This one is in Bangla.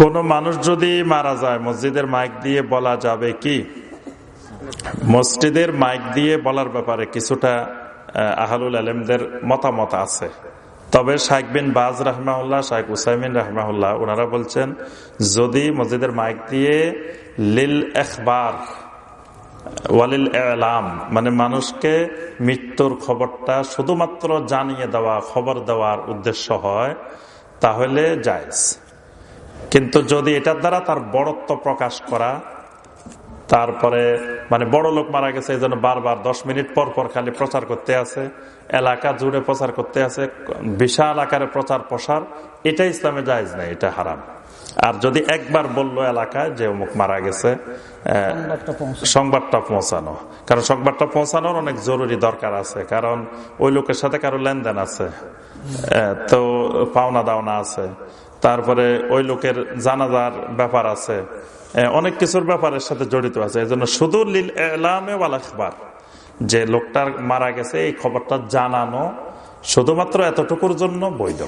কোন মানুষ যদি মারা যায়, মসজিদের মাইক দিয়ে বলা যাবে কি? মসজিদের মাইক দিয়ে বলার ব্যাপারে কিছুটা আহালুল আলমদের মতামত আছে। তবে শাইক বিন বাজ রাহমাউল্লাহ শাইক উসাইমিন রাহমাউল্লাহ ওনারা বলছেন, যদি মসজিদের মাইক দিয়ে লিল এখবার, ওয়ালিল এলাম মানে মানুষকে মৃত্যুর খবরটা শুধুমাত্র জানিয়ে দেওয়া, খবর দেওয়ার উদ্দেশ্য হয়, তাহলে জায়জ। কিন্তু যদি এটার দ্বারা তার বড়ত্ব প্রকাশ করা তারপরে মানে বড় লোক মারা গেছে এই জন্য বারবার দশ মিনিট পর পর খালি প্রচার করতে আছে এলাকা জুড়ে প্রচার করতে আছে বিশাল আকারে প্রচার প্রসার এটা ইসলামে জায়জ নাই এটা হারাম। আর যদি একবার বলল এলাকায় যে অমুক মারা গেছে সংবাদটা পৌঁছানো। কারণ সংবাদটা পৌঁছানোর অনেক জরুরি দরকার আছে কারণ ওই লোকের সাথে কারও লেনদেন আছে তো পাওনা দাওনা আছে। তারপরে ওই লোকের জানাজার ব্যাপার আছে। অনেক কিছুর ব্যাপারের সাথে জড়িত আছে। এই জন্য শুধু লীল এলামে যে লোকটার মারা গেছে, এই খবরটা জানানো শুধুমাত্র এতটুকুর জন্য বৈধ।